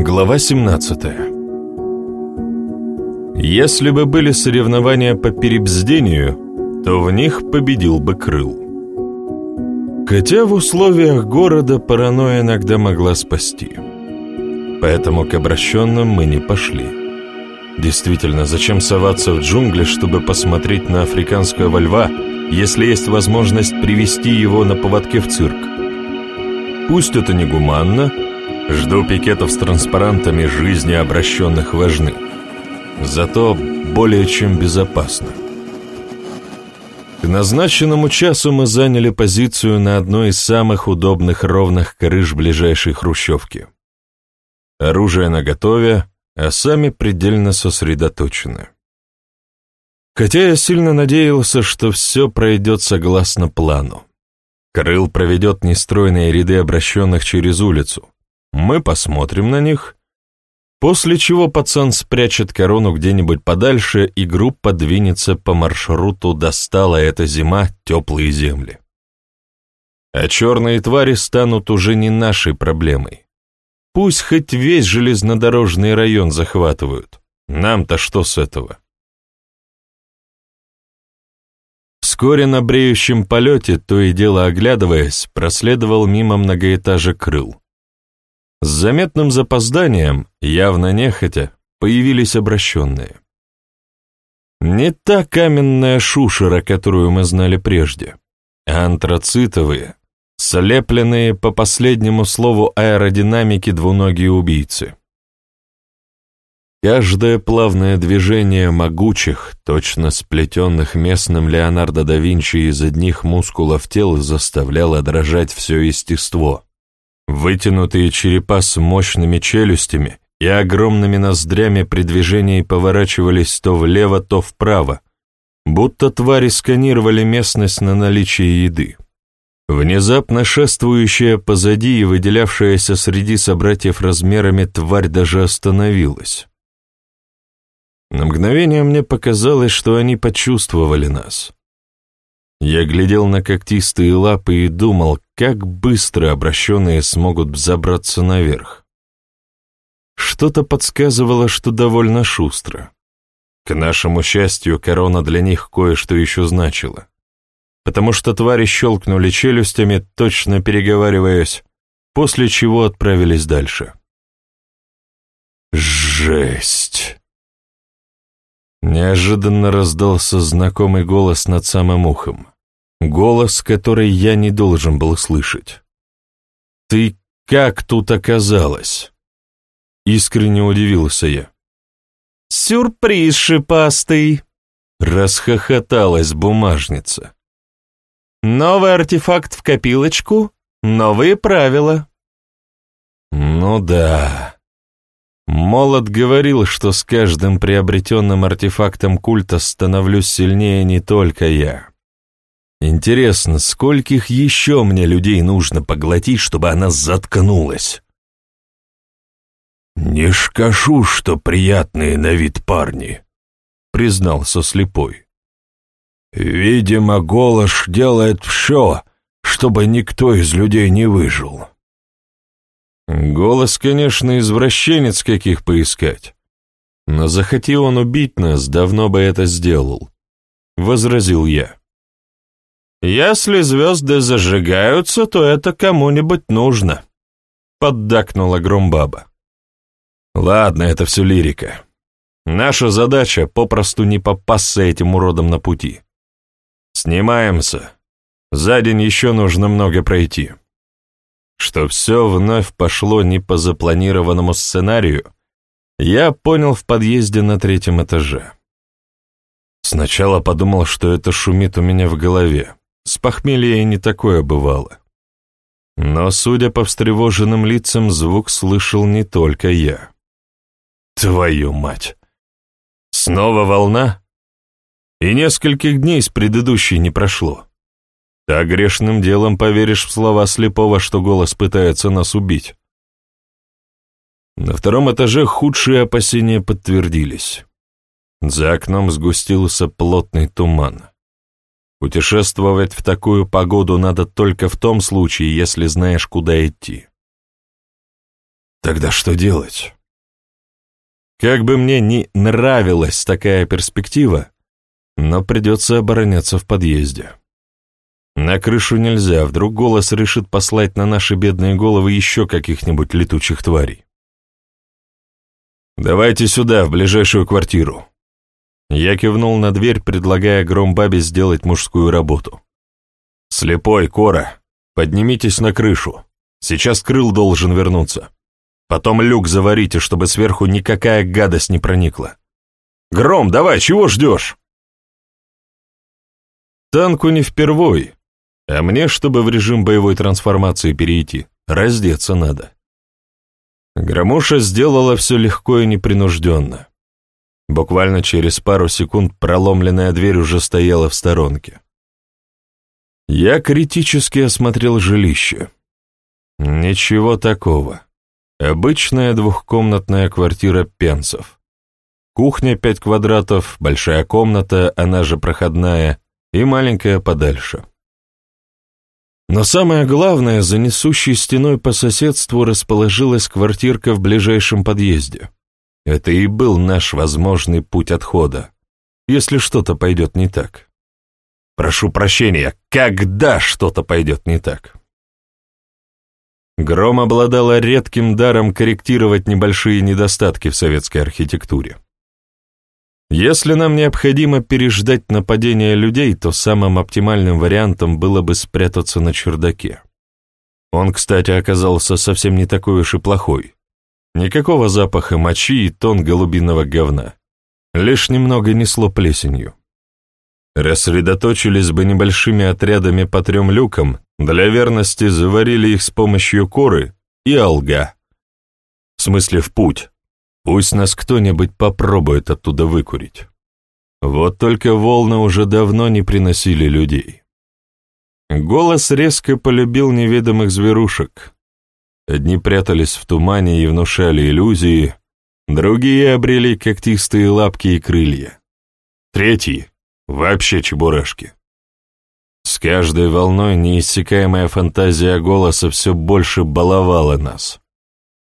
Глава 17 Если бы были соревнования по перебздению, то в них победил бы Крыл. Хотя в условиях города паранойя иногда могла спасти. Поэтому к обращенным мы не пошли. Действительно, зачем соваться в джунгли, чтобы посмотреть на африканского льва, если есть возможность привести его на поводке в цирк? Пусть это не гуманно, жду пикетов с транспарантами жизни обращенных важны. Зато более чем безопасно. К назначенному часу мы заняли позицию на одной из самых удобных ровных крыш ближайшей хрущевки. Оружие наготове, а сами предельно сосредоточены. Хотя я сильно надеялся, что все пройдет согласно плану. Крыл проведет нестройные ряды обращенных через улицу. Мы посмотрим на них, после чего пацан спрячет корону где-нибудь подальше, и группа двинется по маршруту «Достала эта зима теплые земли». А черные твари станут уже не нашей проблемой. Пусть хоть весь железнодорожный район захватывают. Нам-то что с этого? Вскоре на бреющем полете, то и дело оглядываясь, проследовал мимо многоэтажек крыл. С заметным запозданием, явно нехотя, появились обращенные. Не та каменная шушера, которую мы знали прежде, а антрацитовые, слепленные по последнему слову аэродинамики двуногие убийцы. Каждое плавное движение могучих, точно сплетенных местным Леонардо да Винчи из одних мускулов тел заставляло дрожать все естество. Вытянутые черепа с мощными челюстями и огромными ноздрями при движении поворачивались то влево, то вправо, будто твари сканировали местность на наличие еды. Внезапно шествующая позади и выделявшаяся среди собратьев размерами тварь даже остановилась. На мгновение мне показалось, что они почувствовали нас. Я глядел на когтистые лапы и думал, как быстро обращенные смогут забраться наверх. Что-то подсказывало, что довольно шустро. К нашему счастью, корона для них кое-что еще значила, потому что твари щелкнули челюстями, точно переговариваясь, после чего отправились дальше. Жесть! Неожиданно раздался знакомый голос над самым ухом. Голос, который я не должен был слышать. «Ты как тут оказалась?» Искренне удивился я. «Сюрприз шипастый!» Расхохоталась бумажница. «Новый артефакт в копилочку, новые правила». «Ну да», Молот говорил, что с каждым приобретенным артефактом культа становлюсь сильнее не только я. Интересно, скольких еще мне людей нужно поглотить, чтобы она заткнулась? «Не шкашу, что приятные на вид парни», — признался слепой. «Видимо, Голош делает все, чтобы никто из людей не выжил». Голос, конечно, извращенец каких поискать. Но захоти он убить нас, давно бы это сделал, — возразил я. «Если звезды зажигаются, то это кому-нибудь нужно», — поддакнула Громбаба. «Ладно, это все лирика. Наша задача — попросту не попасться этим уродом на пути. Снимаемся. За день еще нужно много пройти». Что все вновь пошло не по запланированному сценарию, я понял в подъезде на третьем этаже. Сначала подумал, что это шумит у меня в голове. С похмелья не такое бывало. Но, судя по встревоженным лицам, звук слышал не только я. Твою мать! Снова волна? И нескольких дней с предыдущей не прошло. Так грешным делом поверишь в слова слепого, что голос пытается нас убить. На втором этаже худшие опасения подтвердились. За окном сгустился плотный туман. Путешествовать в такую погоду надо только в том случае, если знаешь, куда идти. Тогда что делать? Как бы мне ни нравилась такая перспектива, но придется обороняться в подъезде. На крышу нельзя, вдруг голос решит послать на наши бедные головы еще каких-нибудь летучих тварей. «Давайте сюда, в ближайшую квартиру». Я кивнул на дверь, предлагая Громбабе сделать мужскую работу. «Слепой, Кора, поднимитесь на крышу. Сейчас крыл должен вернуться. Потом люк заварите, чтобы сверху никакая гадость не проникла. Гром, давай, чего ждешь?» Танку не впервой, а мне, чтобы в режим боевой трансформации перейти, раздеться надо. Громуша сделала все легко и непринужденно. Буквально через пару секунд проломленная дверь уже стояла в сторонке. Я критически осмотрел жилище. Ничего такого. Обычная двухкомнатная квартира пенсов. Кухня пять квадратов, большая комната, она же проходная, и маленькая подальше. Но самое главное, за несущей стеной по соседству расположилась квартирка в ближайшем подъезде. Это и был наш возможный путь отхода, если что-то пойдет не так. Прошу прощения, когда что-то пойдет не так. Гром обладала редким даром корректировать небольшие недостатки в советской архитектуре. Если нам необходимо переждать нападение людей, то самым оптимальным вариантом было бы спрятаться на чердаке. Он, кстати, оказался совсем не такой уж и плохой. Никакого запаха мочи и тон голубиного говна. Лишь немного несло плесенью. Рассредоточились бы небольшими отрядами по трем люкам, для верности заварили их с помощью коры и алга. В смысле в путь, Пусть нас кто-нибудь попробует оттуда выкурить. Вот только волны уже давно не приносили людей. Голос резко полюбил неведомых зверушек. Одни прятались в тумане и внушали иллюзии, другие обрели когтистые лапки и крылья. Третьи — вообще чебурашки. С каждой волной неиссякаемая фантазия голоса все больше баловала нас.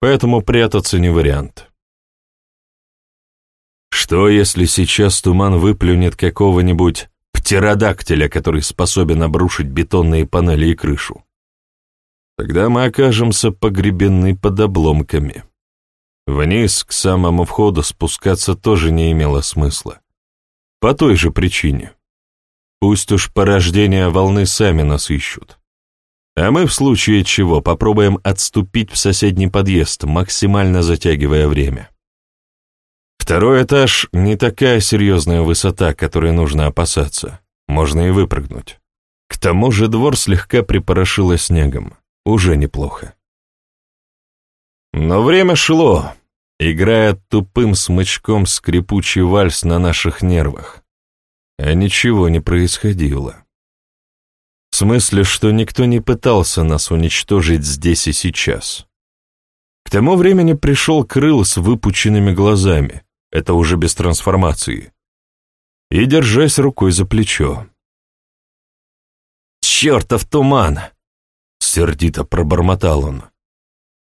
Поэтому прятаться не вариант. Что, если сейчас туман выплюнет какого-нибудь птеродактиля, который способен обрушить бетонные панели и крышу? Тогда мы окажемся погребены под обломками. Вниз, к самому входу, спускаться тоже не имело смысла. По той же причине. Пусть уж порождения волны сами нас ищут. А мы в случае чего попробуем отступить в соседний подъезд, максимально затягивая время. Второй этаж — не такая серьезная высота, которой нужно опасаться. Можно и выпрыгнуть. К тому же двор слегка припорошило снегом. Уже неплохо. Но время шло, играя тупым смычком скрипучий вальс на наших нервах. А ничего не происходило. В смысле, что никто не пытался нас уничтожить здесь и сейчас. К тому времени пришел Крыл с выпученными глазами, это уже без трансформации, и держась рукой за плечо. «Чертов туман!» — сердито пробормотал он.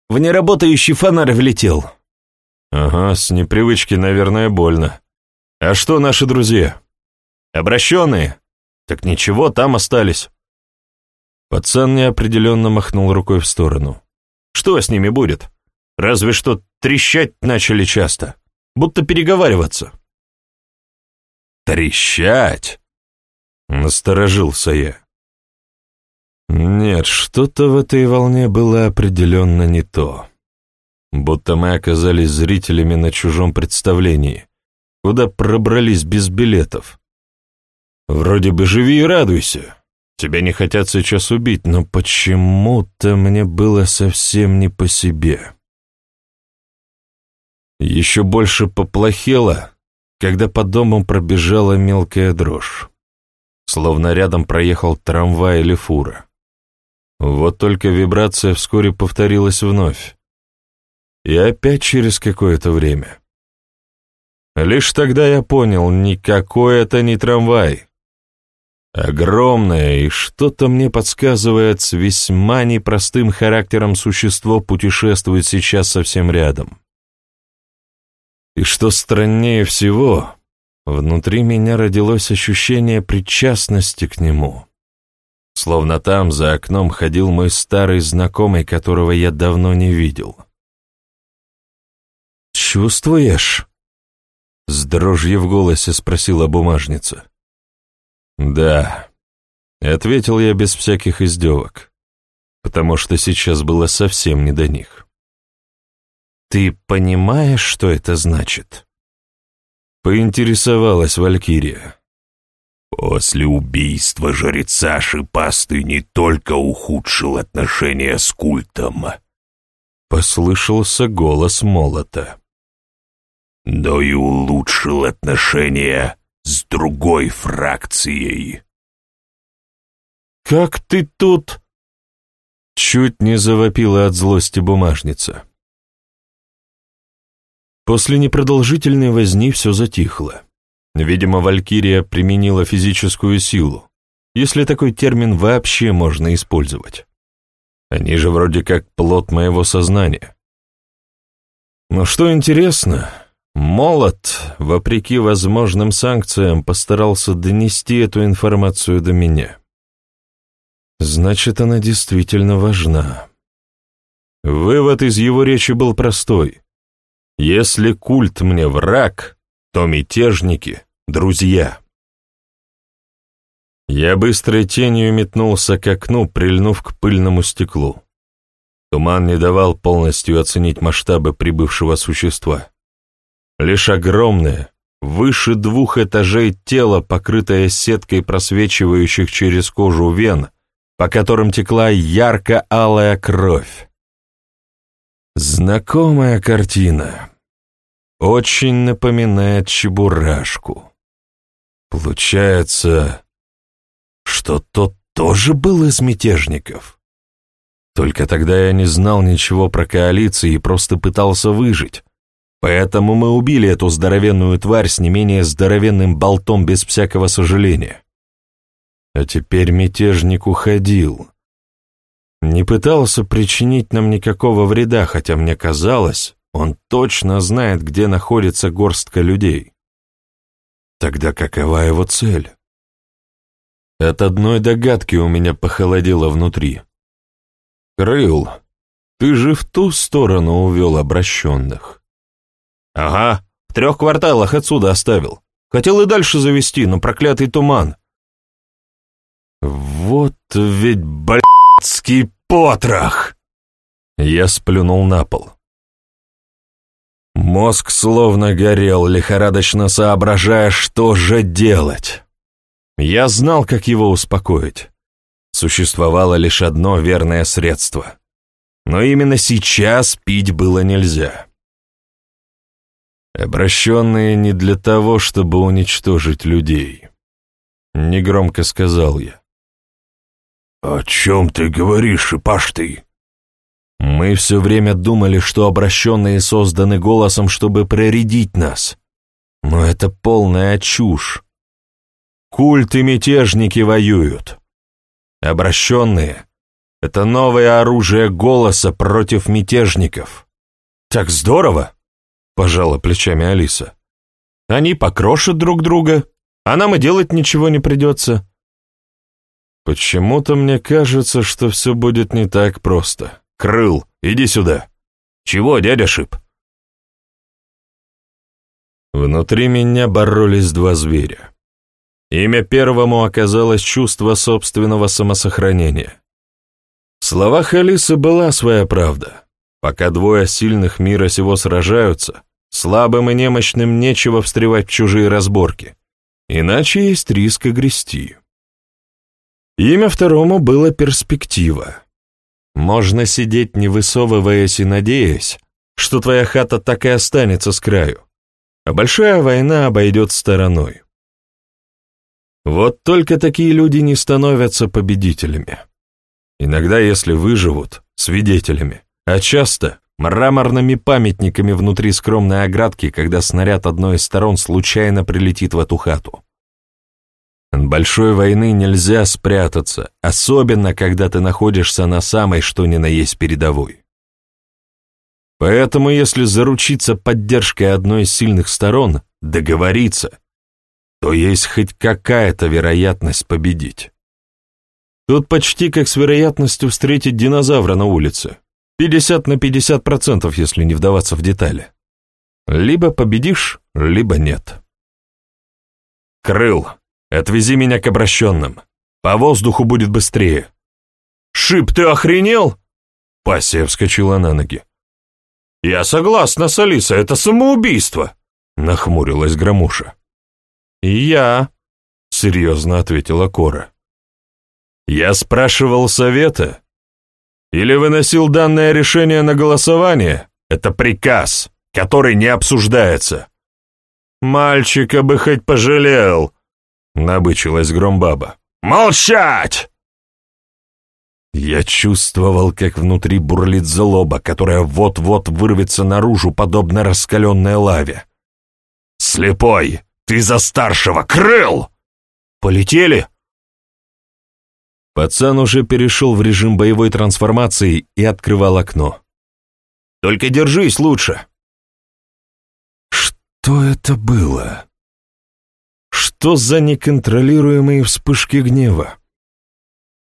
«В неработающий фонарь влетел». «Ага, с непривычки, наверное, больно. А что наши друзья? Обращенные? Так ничего, там остались». Пацан неопределенно махнул рукой в сторону. «Что с ними будет? Разве что трещать начали часто» будто переговариваться. «Трещать?» — насторожился я. Нет, что-то в этой волне было определенно не то. Будто мы оказались зрителями на чужом представлении, куда пробрались без билетов. Вроде бы живи и радуйся. Тебя не хотят сейчас убить, но почему-то мне было совсем не по себе. Еще больше поплохело, когда по дому пробежала мелкая дрожь. Словно рядом проехал трамвай или фура. Вот только вибрация вскоре повторилась вновь. И опять через какое-то время. Лишь тогда я понял, никакой это не трамвай. Огромное и что-то мне подсказывает с весьма непростым характером существо путешествует сейчас совсем рядом. И что страннее всего, внутри меня родилось ощущение причастности к нему. Словно там за окном ходил мой старый знакомый, которого я давно не видел. «Чувствуешь?» — с дрожью в голосе спросила бумажница. «Да», — ответил я без всяких издевок, потому что сейчас было совсем не до них. «Ты понимаешь, что это значит?» Поинтересовалась Валькирия. После убийства жреца Шипастый не только ухудшил отношения с культом. Послышался голос молота. Но и улучшил отношения с другой фракцией. «Как ты тут?» Чуть не завопила от злости бумажница. После непродолжительной возни все затихло. Видимо, Валькирия применила физическую силу, если такой термин вообще можно использовать. Они же вроде как плод моего сознания. Но что интересно, Молот, вопреки возможным санкциям, постарался донести эту информацию до меня. Значит, она действительно важна. Вывод из его речи был простой. Если культ мне враг, то мятежники — друзья. Я быстрой тенью метнулся к окну, прильнув к пыльному стеклу. Туман не давал полностью оценить масштабы прибывшего существа. Лишь огромное, выше двух этажей тело, покрытое сеткой просвечивающих через кожу вен, по которым текла ярко-алая кровь. Знакомая картина. Очень напоминает чебурашку. Получается, что тот тоже был из мятежников. Только тогда я не знал ничего про коалиции и просто пытался выжить, Поэтому мы убили эту здоровенную тварь с не менее здоровенным болтом без всякого сожаления. А теперь мятежник уходил. Не пытался причинить нам никакого вреда, хотя мне казалось, он точно знает, где находится горстка людей. Тогда какова его цель? От одной догадки у меня похолодело внутри. «Крыл, ты же в ту сторону увел обращенных». «Ага, в трех кварталах отсюда оставил. Хотел и дальше завести, но проклятый туман». «Вот ведь блядский потрох!» Я сплюнул на пол. Мозг словно горел, лихорадочно соображая, что же делать. Я знал, как его успокоить. Существовало лишь одно верное средство. Но именно сейчас пить было нельзя. Обращенные не для того, чтобы уничтожить людей. Негромко сказал я. «О чем ты говоришь, Ипаш ты?» Мы все время думали, что обращенные созданы голосом, чтобы проредить нас. Но это полная чушь. Культ и мятежники воюют. Обращенные — это новое оружие голоса против мятежников. Так здорово! пожала плечами Алиса. Они покрошат друг друга, а нам и делать ничего не придется. Почему-то мне кажется, что все будет не так просто. Крыл, иди сюда. Чего, дядя Шип? Внутри меня боролись два зверя. Имя первому оказалось чувство собственного самосохранения. В словах Алисы была своя правда. Пока двое сильных мира сего сражаются, слабым и немощным нечего встревать в чужие разборки, иначе есть риск огрести. Имя второму было перспектива. Можно сидеть, не высовываясь и надеясь, что твоя хата так и останется с краю, а большая война обойдет стороной. Вот только такие люди не становятся победителями. Иногда, если выживут, свидетелями, а часто мраморными памятниками внутри скромной оградки, когда снаряд одной из сторон случайно прилетит в эту хату. От большой войны нельзя спрятаться, особенно когда ты находишься на самой что ни на есть передовой. Поэтому если заручиться поддержкой одной из сильных сторон, договориться, то есть хоть какая-то вероятность победить. Тут почти как с вероятностью встретить динозавра на улице. 50 на 50 процентов, если не вдаваться в детали. Либо победишь, либо нет. Крыл, отвези меня к обращенным. По воздуху будет быстрее. Шип, ты охренел? Пассия вскочила на ноги. «Я согласна с Алисой, это самоубийство!» — нахмурилась Громуша. «И я», — серьезно ответила Кора. «Я спрашивал совета. Или выносил данное решение на голосование? Это приказ, который не обсуждается». «Мальчика бы хоть пожалел», — набычилась Громбаба. «Молчать!» Я чувствовал, как внутри бурлит злоба, которая вот-вот вырвется наружу, подобно раскаленной лаве. «Слепой! Ты за старшего! Крыл!» «Полетели!» Пацан уже перешел в режим боевой трансформации и открывал окно. «Только держись лучше!» Что это было? Что за неконтролируемые вспышки гнева?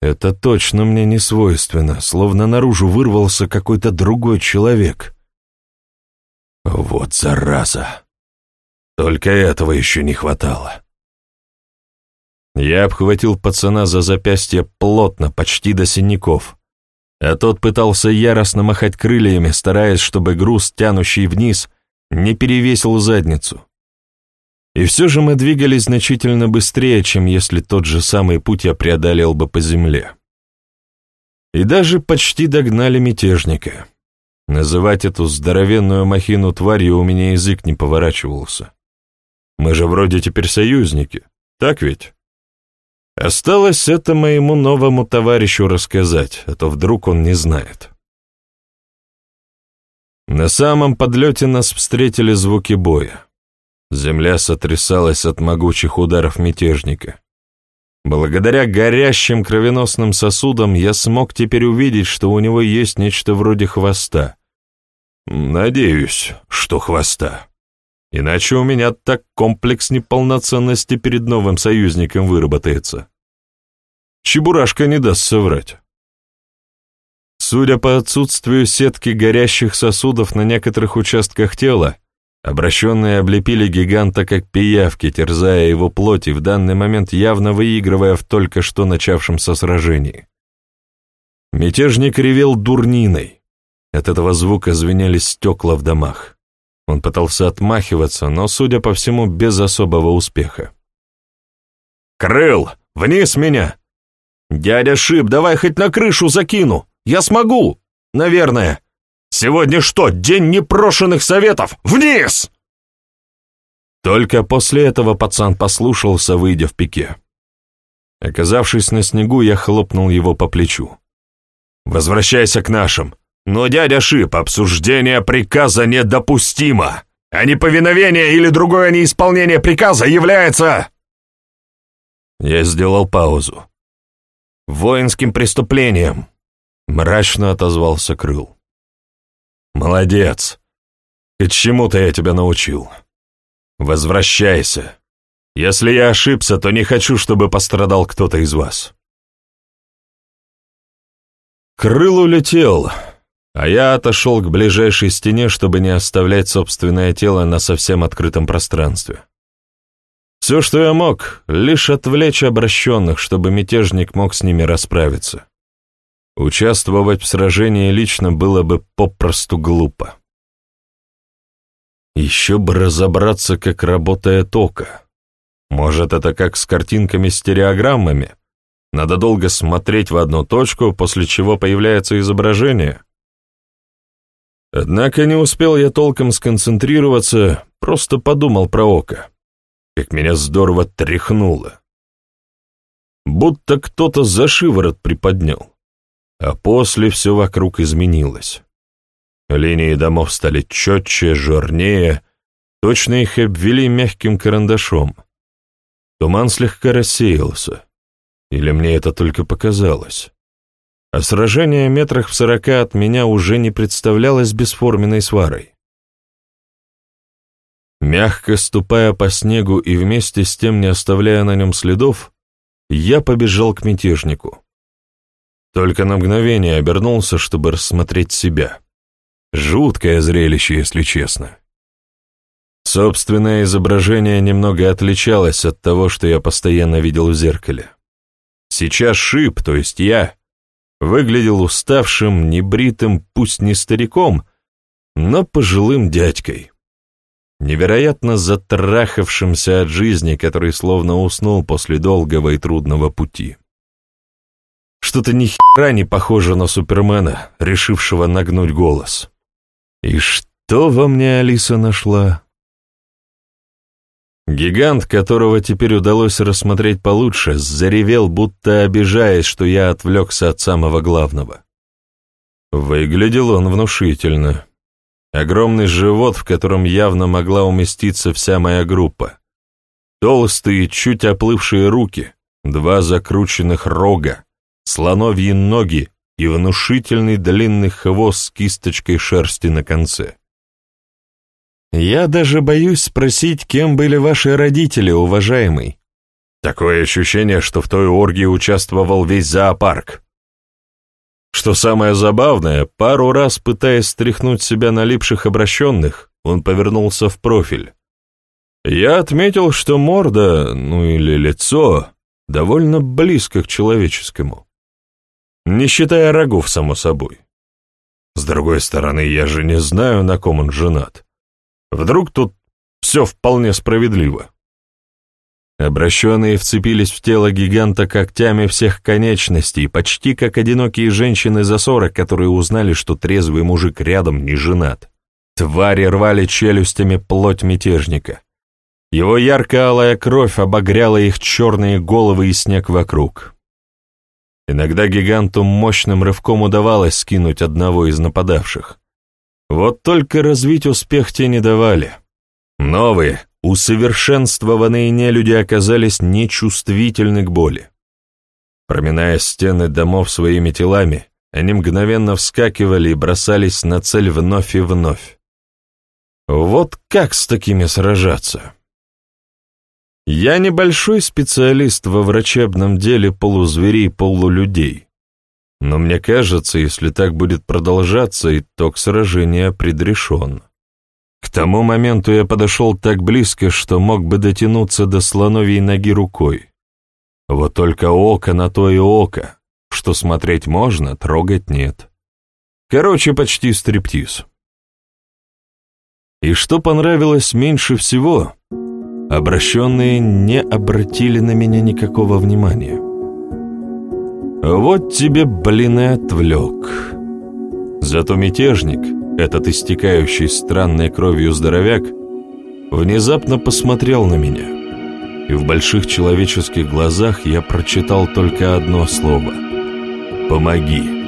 Это точно мне не свойственно, словно наружу вырвался какой-то другой человек. Вот зараза! Только этого еще не хватало. Я обхватил пацана за запястье плотно, почти до синяков, а тот пытался яростно махать крыльями, стараясь, чтобы груз, тянущий вниз, не перевесил задницу. И все же мы двигались значительно быстрее, чем если тот же самый путь я преодолел бы по земле. И даже почти догнали мятежника. Называть эту здоровенную махину тварью у меня язык не поворачивался. Мы же вроде теперь союзники, так ведь? Осталось это моему новому товарищу рассказать, а то вдруг он не знает. На самом подлете нас встретили звуки боя. Земля сотрясалась от могучих ударов мятежника. Благодаря горящим кровеносным сосудам я смог теперь увидеть, что у него есть нечто вроде хвоста. Надеюсь, что хвоста. Иначе у меня так комплекс неполноценности перед новым союзником выработается. Чебурашка не даст соврать. Судя по отсутствию сетки горящих сосудов на некоторых участках тела, Обращенные облепили гиганта как пиявки, терзая его плоть и в данный момент явно выигрывая в только что начавшемся сражении. Мятежник ревел дурниной. От этого звука звенели стекла в домах. Он пытался отмахиваться, но, судя по всему, без особого успеха. «Крыл! Вниз меня!» «Дядя Шип, давай хоть на крышу закину! Я смогу! Наверное!» Сегодня что, день непрошенных советов? Вниз!» Только после этого пацан послушался, выйдя в пике. Оказавшись на снегу, я хлопнул его по плечу. «Возвращайся к нашим. Но, дядя Шип, обсуждение приказа недопустимо, а неповиновение или другое неисполнение приказа является...» Я сделал паузу. «Воинским преступлением», — мрачно отозвался Крыл. «Молодец! И чему-то я тебя научил. Возвращайся. Если я ошибся, то не хочу, чтобы пострадал кто-то из вас». Крыл улетел, а я отошел к ближайшей стене, чтобы не оставлять собственное тело на совсем открытом пространстве. Все, что я мог, лишь отвлечь обращенных, чтобы мятежник мог с ними расправиться. Участвовать в сражении лично было бы попросту глупо. Еще бы разобраться, как работает око. Может, это как с картинками-стереограммами? Надо долго смотреть в одну точку, после чего появляется изображение. Однако не успел я толком сконцентрироваться, просто подумал про око. Как меня здорово тряхнуло. Будто кто-то за шиворот приподнял а после все вокруг изменилось. Линии домов стали четче, жирнее, точно их обвели мягким карандашом. Туман слегка рассеялся. Или мне это только показалось? А сражение метрах в сорока от меня уже не представлялось бесформенной сварой. Мягко ступая по снегу и вместе с тем не оставляя на нем следов, я побежал к мятежнику. Только на мгновение обернулся, чтобы рассмотреть себя. Жуткое зрелище, если честно. Собственное изображение немного отличалось от того, что я постоянно видел в зеркале. Сейчас Шип, то есть я, выглядел уставшим, небритым, пусть не стариком, но пожилым дядькой. Невероятно затрахавшимся от жизни, который словно уснул после долгого и трудного пути. Что-то ни хера не похоже на Супермена, решившего нагнуть голос. И что во мне Алиса нашла? Гигант, которого теперь удалось рассмотреть получше, заревел, будто обижаясь, что я отвлекся от самого главного. Выглядел он внушительно. Огромный живот, в котором явно могла уместиться вся моя группа. Толстые, чуть оплывшие руки, два закрученных рога, слоновьи ноги и внушительный длинный хвост с кисточкой шерсти на конце. Я даже боюсь спросить, кем были ваши родители, уважаемый. Такое ощущение, что в той оргии участвовал весь зоопарк. Что самое забавное, пару раз пытаясь стряхнуть себя налипших обращенных, он повернулся в профиль. Я отметил, что морда, ну или лицо, довольно близко к человеческому. Не считая рогов, само собой. С другой стороны, я же не знаю, на ком он женат. Вдруг тут все вполне справедливо. Обращенные вцепились в тело гиганта когтями всех конечностей, почти как одинокие женщины за сорок, которые узнали, что трезвый мужик рядом не женат. Твари рвали челюстями плоть мятежника. Его ярко-алая кровь обогряла их черные головы и снег вокруг. Иногда гиганту мощным рывком удавалось скинуть одного из нападавших. Вот только развить успех те не давали. Новые, усовершенствованные нелюди оказались нечувствительны к боли. Проминая стены домов своими телами, они мгновенно вскакивали и бросались на цель вновь и вновь. Вот как с такими сражаться? Я небольшой специалист во врачебном деле полузверей-полулюдей. Но мне кажется, если так будет продолжаться, итог сражения предрешен. К тому моменту я подошел так близко, что мог бы дотянуться до слоновьей ноги рукой. Вот только око на то и око, что смотреть можно, трогать нет. Короче, почти стриптиз. И что понравилось меньше всего, обращенные не обратили на меня никакого внимания. Вот тебе, блин, и отвлек. Зато мятежник, этот истекающий странной кровью здоровяк, внезапно посмотрел на меня, и в больших человеческих глазах я прочитал только одно слово — «Помоги».